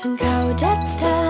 Engkau datang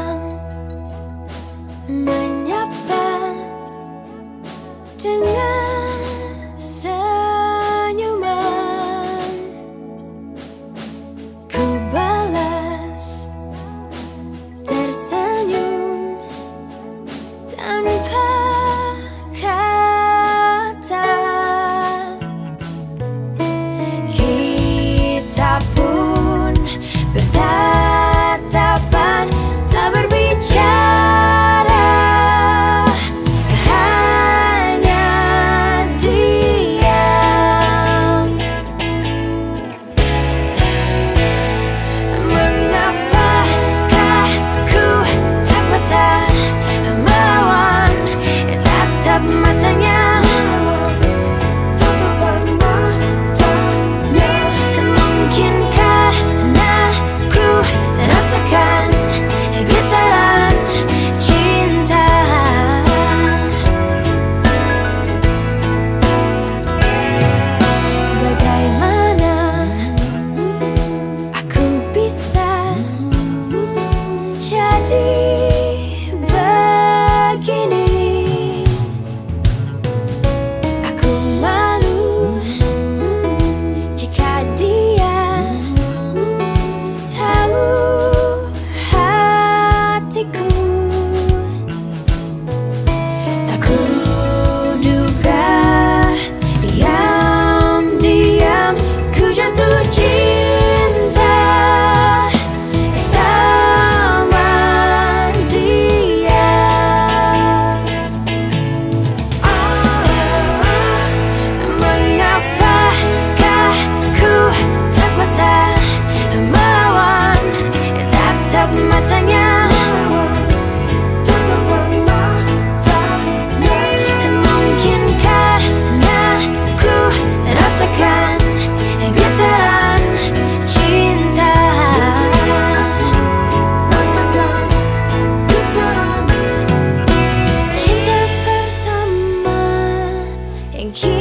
yang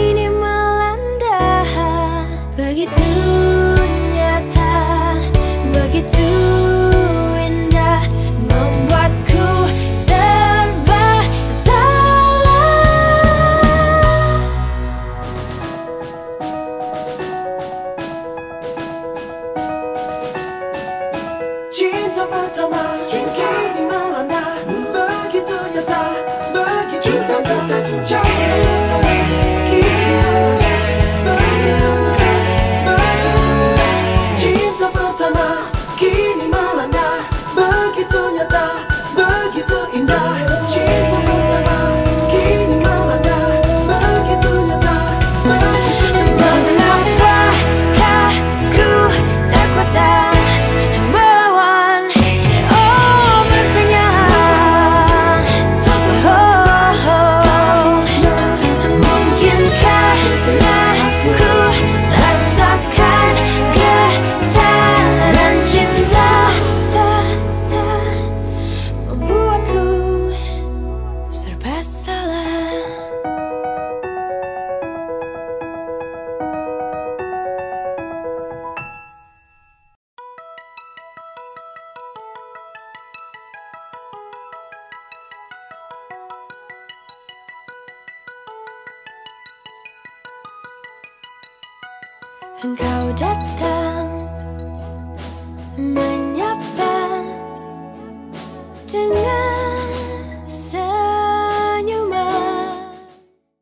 Engkau datang